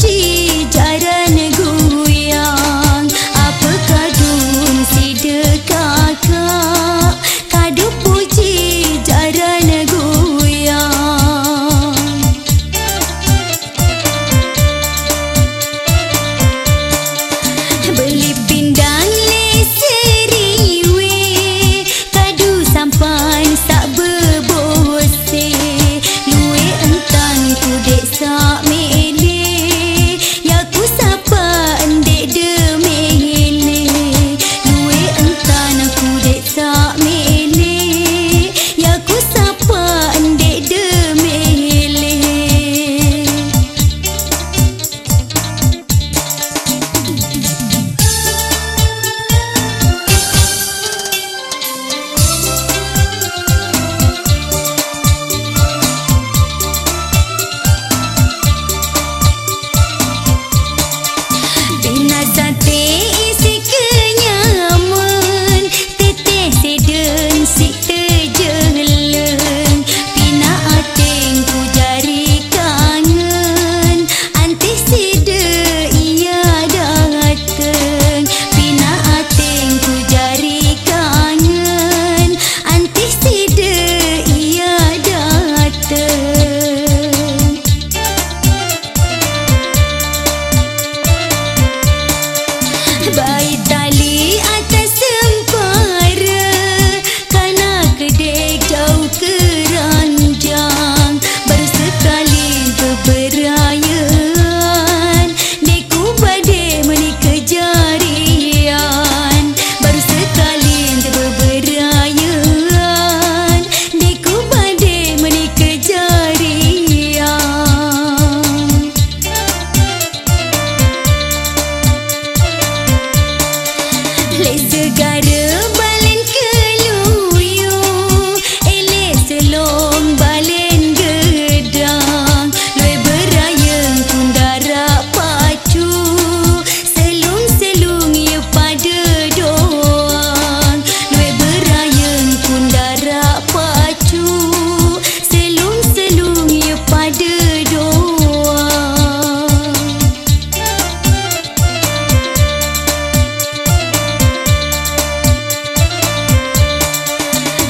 Cija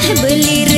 Shivli